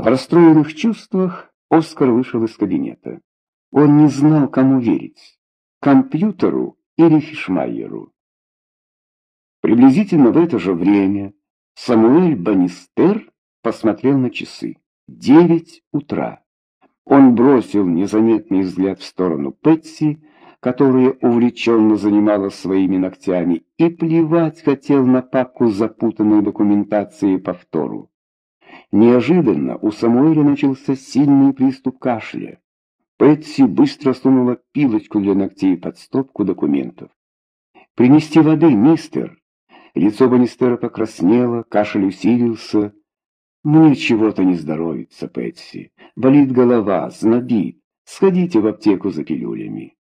В расстроенных чувствах Оскар вышел из кабинета. Он не знал, кому верить — компьютеру или Фишмайеру. Приблизительно в это же время Самуэль Банистер посмотрел на часы. Девять утра. Он бросил незаметный взгляд в сторону Пэтси, которая увлеченно занималась своими ногтями, и плевать хотел на папку запутанной документации повтору. Неожиданно у Самуэля начался сильный приступ кашля. Пэтси быстро сунула пилочку для ногтей под стопку документов. «Принести воды, мистер!» Лицо Банистера покраснело, кашель усилился. «Мне чего-то не здоровится, Пэтси. Болит голова, знобит. Сходите в аптеку за пилюлями».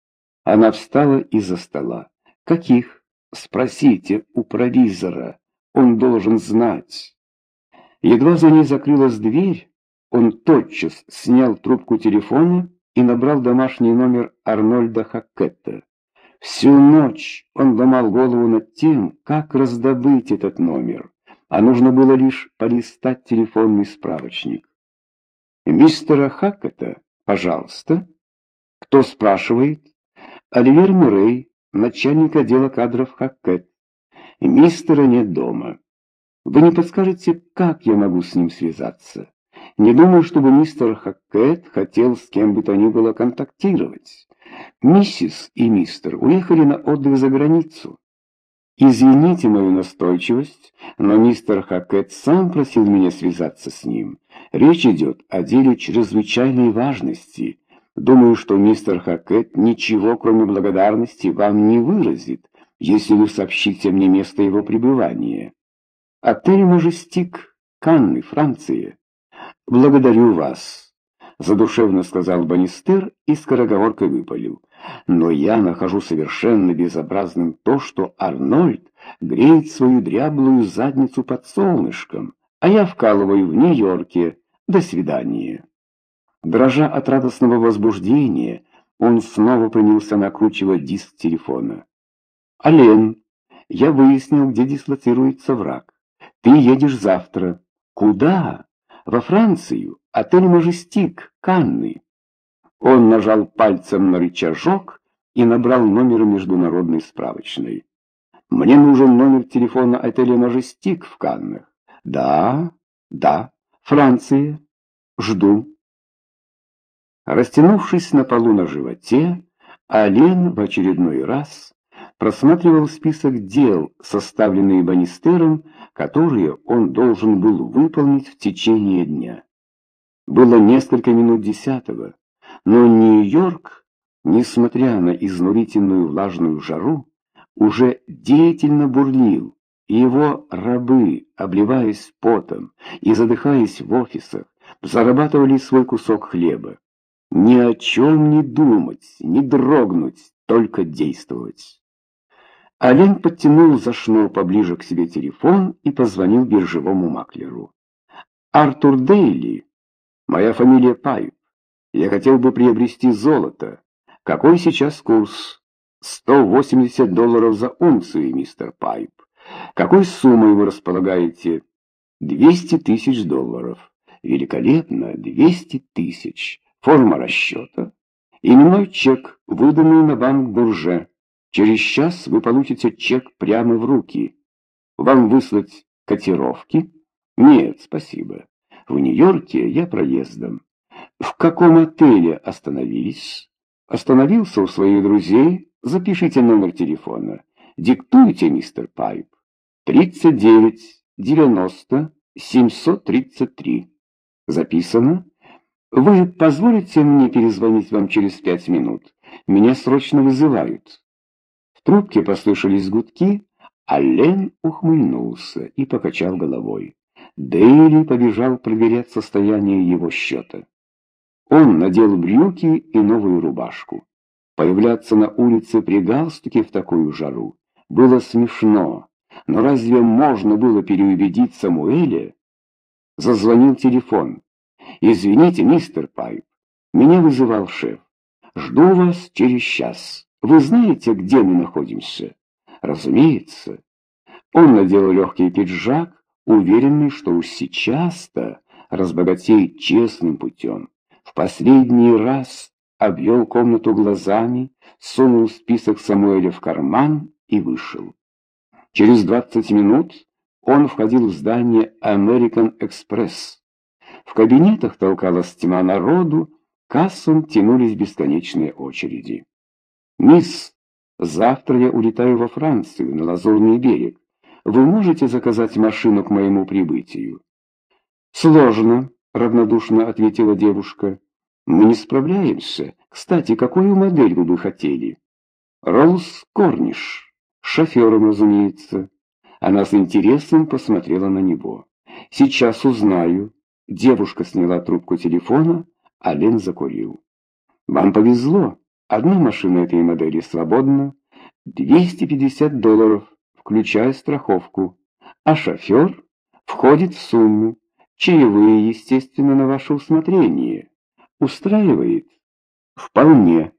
Она встала из-за стола. «Каких?» «Спросите у провизора. Он должен знать». Едва за ней закрылась дверь, он тотчас снял трубку телефона и набрал домашний номер Арнольда Хаккетта. Всю ночь он ломал голову над тем, как раздобыть этот номер, а нужно было лишь полистать телефонный справочник. «Мистера Хаккета, пожалуйста». «Кто спрашивает?» «Оливер Муррей, начальник отдела кадров Хаккет. Мистера нет дома. Вы не подскажете, как я могу с ним связаться?» Не думаю, чтобы мистер Хаккет хотел с кем бы то ни было контактировать. Миссис и мистер уехали на отдых за границу. Извините мою настойчивость, но мистер Хаккет сам просил меня связаться с ним. Речь идет о деле чрезвычайной важности. Думаю, что мистер Хаккет ничего, кроме благодарности, вам не выразит, если вы сообщите мне место его пребывания. Отель «Мажестик», Канны, Франция. «Благодарю вас», — задушевно сказал Банистер и скороговоркой выпалил. «Но я нахожу совершенно безобразным то, что Арнольд греет свою дряблую задницу под солнышком, а я вкалываю в Нью-Йорке. До свидания». Дрожа от радостного возбуждения, он снова принялся накручивать диск телефона. «Ален, я выяснил, где дислоцируется враг. Ты едешь завтра. Куда?» во Францию, отель «Мажестик», Канны. Он нажал пальцем на рычажок и набрал номер международной справочной. «Мне нужен номер телефона отеля «Мажестик» в Каннах». «Да, да, Франция. Жду». Растянувшись на полу на животе, Ален в очередной раз просматривал список дел, составленный Банистером, которые он должен был выполнить в течение дня. Было несколько минут десятого, но Нью-Йорк, несмотря на изнурительную влажную жару, уже деятельно бурлил, и его рабы, обливаясь потом и задыхаясь в офисах, зарабатывали свой кусок хлеба. Ни о чем не думать, не дрогнуть, только действовать. Олень подтянул за шнур поближе к себе телефон и позвонил биржевому маклеру. «Артур Дейли. Моя фамилия Пайп. Я хотел бы приобрести золото. Какой сейчас курс?» «180 долларов за унцию, мистер Пайп. Какой суммой вы располагаете?» «200 тысяч долларов. Великолепно, 200 тысяч. Форма расчета. Именной чек, выданный на банк Бурже». Через час вы получите чек прямо в руки. Вам выслать котировки? Нет, спасибо. В Нью-Йорке я проездом. В каком отеле остановились? Остановился у своих друзей. Запишите номер телефона. Диктуйте, мистер Пайп. 39 90 733. Записано? Вы позволите мне перезвонить вам через пять минут? Меня срочно вызывают трубке послышались гудки, а Лен ухмыльнулся и покачал головой. Дейли побежал проверять состояние его счета. Он надел брюки и новую рубашку. Появляться на улице при галстуке в такую жару было смешно, но разве можно было переубедить Самуэля? Зазвонил телефон. «Извините, мистер Пайп, меня вызывал шеф. Жду вас через час». Вы знаете, где мы находимся? Разумеется. Он надел легкий пиджак, уверенный, что уж сейчас-то разбогатеет честным путем. В последний раз обвел комнату глазами, сунул список Самуэля в карман и вышел. Через 20 минут он входил в здание American Express. В кабинетах толкалась тьма народу, кассам тянулись бесконечные очереди. «Мисс, завтра я улетаю во Францию, на Лазурный берег. Вы можете заказать машину к моему прибытию?» «Сложно», — равнодушно ответила девушка. «Мы не справляемся. Кстати, какую модель вы бы хотели?» «Роллс Корниш. Шофером, разумеется». Она с интересом посмотрела на него. «Сейчас узнаю». Девушка сняла трубку телефона, а Лен закурил. «Вам повезло. Одна машина этой модели свободна. 250 долларов, включая страховку. А шофер входит в сумму. Чаевые, естественно, на ваше усмотрение. Устраивает? Вполне.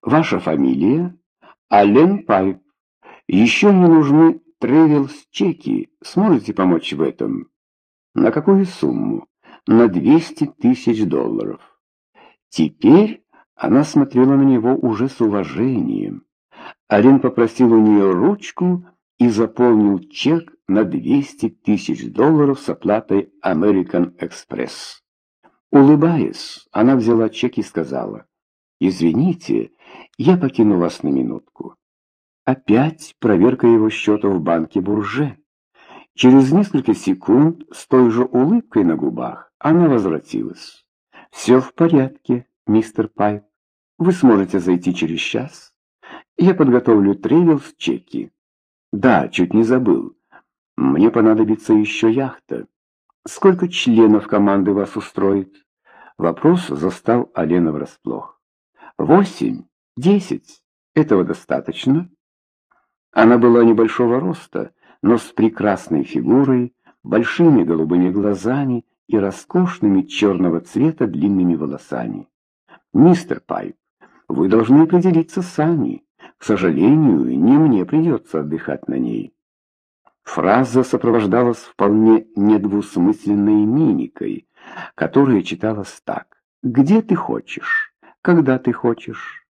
Ваша фамилия? Ален Пайп. Еще мне нужны тревелс-чеки. Сможете помочь в этом? На какую сумму? На 200 тысяч долларов. Теперь она смотрела на него уже с уважением. Ален попросил у нее ручку и заполнил чек на 200 тысяч долларов с оплатой American Express. Улыбаясь, она взяла чек и сказала, «Извините, я покину вас на минутку». Опять проверка его счета в банке Бурже. Через несколько секунд с той же улыбкой на губах она возвратилась. «Все в порядке, мистер Пайп. Вы сможете зайти через час. Я подготовлю тревел чеки. Да, чуть не забыл. Мне понадобится еще яхта. Сколько членов команды вас устроит?» Вопрос застал Алена врасплох. «Восемь? Десять? Этого достаточно?» Она была небольшого роста, но с прекрасной фигурой, большими голубыми глазами и роскошными черного цвета длинными волосами. «Мистер Пайп, вы должны определиться сами. К сожалению, не мне придется отдыхать на ней». Фраза сопровождалась вполне недвусмысленной мимикой, которая читалась так. «Где ты хочешь? Когда ты хочешь?»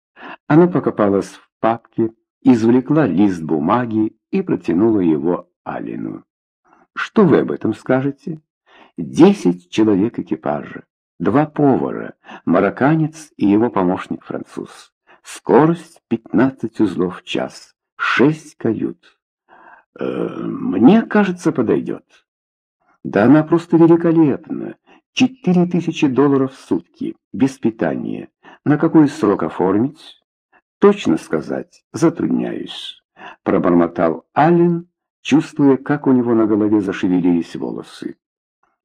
Она покопалась в папке, извлекла лист бумаги и протянула его Алину. «Что вы об этом скажете?» «Десять человек экипажа, два повара, марокканец и его помощник-француз. Скорость пятнадцать узлов в час, шесть кают. Э, мне кажется, подойдет». «Да она просто великолепна. Четыре тысячи долларов в сутки, без питания. На какой срок оформить?» Точно сказать, затрудняюсь, пробормотал Аллен, чувствуя, как у него на голове зашевелились волосы.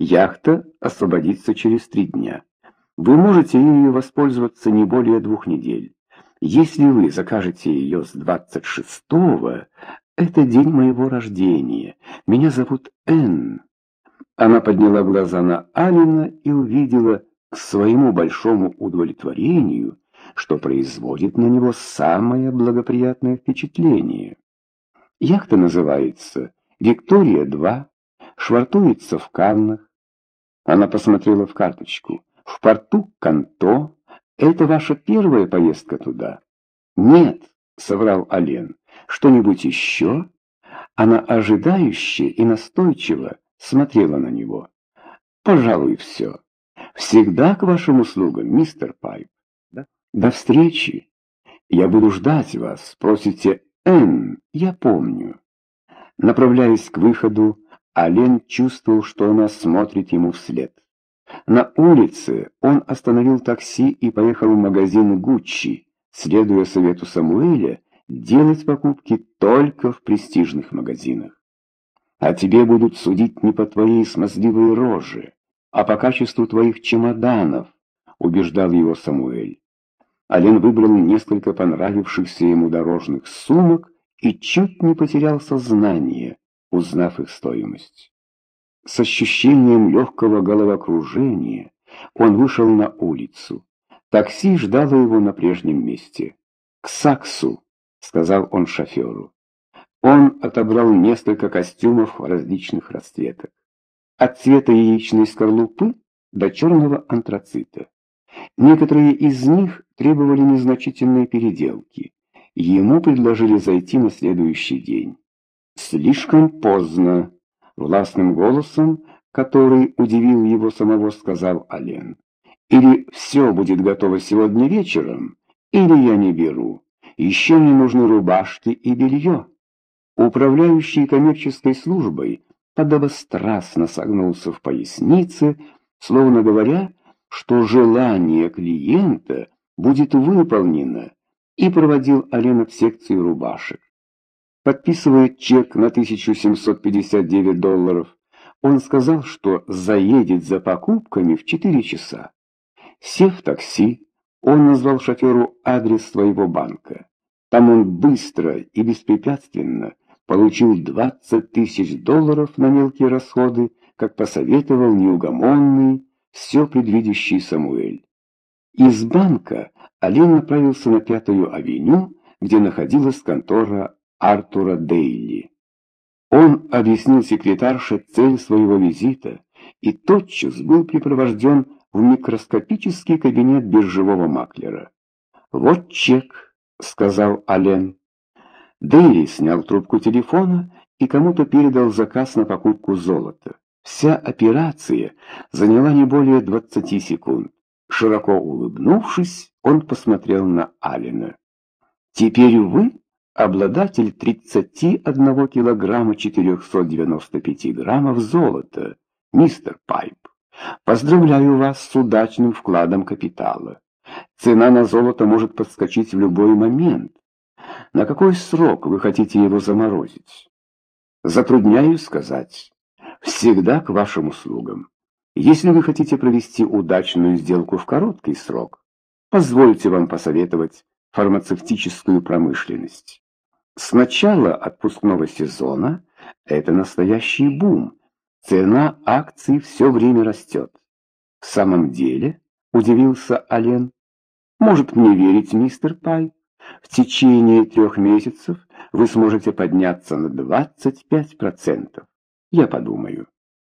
Яхта освободится через три дня. Вы можете ею воспользоваться не более двух недель. Если вы закажете ее с двадцать шестого, это день моего рождения. Меня зовут Энн. Она подняла глаза на Алина и увидела к своему большому удовлетворению, что производит на него самое благоприятное впечатление. Яхта называется «Виктория-2», швартуется в Каннах. Она посмотрела в карточку. «В порту Канто. Это ваша первая поездка туда?» «Нет», — соврал Ален. «Что-нибудь еще?» Она ожидающе и настойчиво смотрела на него. «Пожалуй, все. Всегда к вашим услугам, мистер Пайп». До встречи. Я буду ждать вас. Просите Н, я помню. Направляясь к выходу, Ален чувствовал, что она смотрит ему вслед. На улице он остановил такси и поехал в магазин Гуччи, следуя совету Самуэля делать покупки только в престижных магазинах. А тебе будут судить не по твоей смазливой роже, а по качеству твоих чемоданов, убеждал его Самуэль. Ален выбрал несколько понравившихся ему дорожных сумок и чуть не потерял сознание, узнав их стоимость. С ощущением легкого головокружения он вышел на улицу. Такси ждало его на прежнем месте. «К Саксу», — сказал он шоферу. Он отобрал несколько костюмов различных расцветок. От цвета яичной скорлупы до черного антрацита. Некоторые из них требовали незначительной переделки. Ему предложили зайти на следующий день. «Слишком поздно», — властным голосом, который удивил его самого, сказал Ален. «Или все будет готово сегодня вечером, или я не беру. Еще мне нужны рубашки и белье». Управляющий коммерческой службой подобострастно согнулся в пояснице, словно говоря, что желание клиента будет выполнено, и проводил Алена в секцию рубашек. Подписывая чек на 1759 долларов, он сказал, что заедет за покупками в 4 часа. Сев в такси, он назвал шоферу адрес своего банка. Там он быстро и беспрепятственно получил 20 тысяч долларов на мелкие расходы, как посоветовал неугомонный, все предвидящий Самуэль. Из банка Олень направился на Пятую авеню, где находилась контора Артура Дейли. Он объяснил секретарше цель своего визита и тотчас был припровожден в микроскопический кабинет биржевого маклера. «Вот чек», — сказал Ален. Дейли снял трубку телефона и кому-то передал заказ на покупку золота. Вся операция заняла не более 20 секунд. Широко улыбнувшись, он посмотрел на Алина. «Теперь вы обладатель 31 килограмма 495 граммов золота, мистер Пайп. Поздравляю вас с удачным вкладом капитала. Цена на золото может подскочить в любой момент. На какой срок вы хотите его заморозить? Затрудняюсь сказать. Всегда к вашим услугам. Если вы хотите провести удачную сделку в короткий срок, позвольте вам посоветовать фармацевтическую промышленность. С начала отпускного сезона это настоящий бум. Цена акций все время растет. В самом деле, удивился Ален, может мне верить, мистер Пай? В течение трех месяцев вы сможете подняться на 25%. Я подумаю.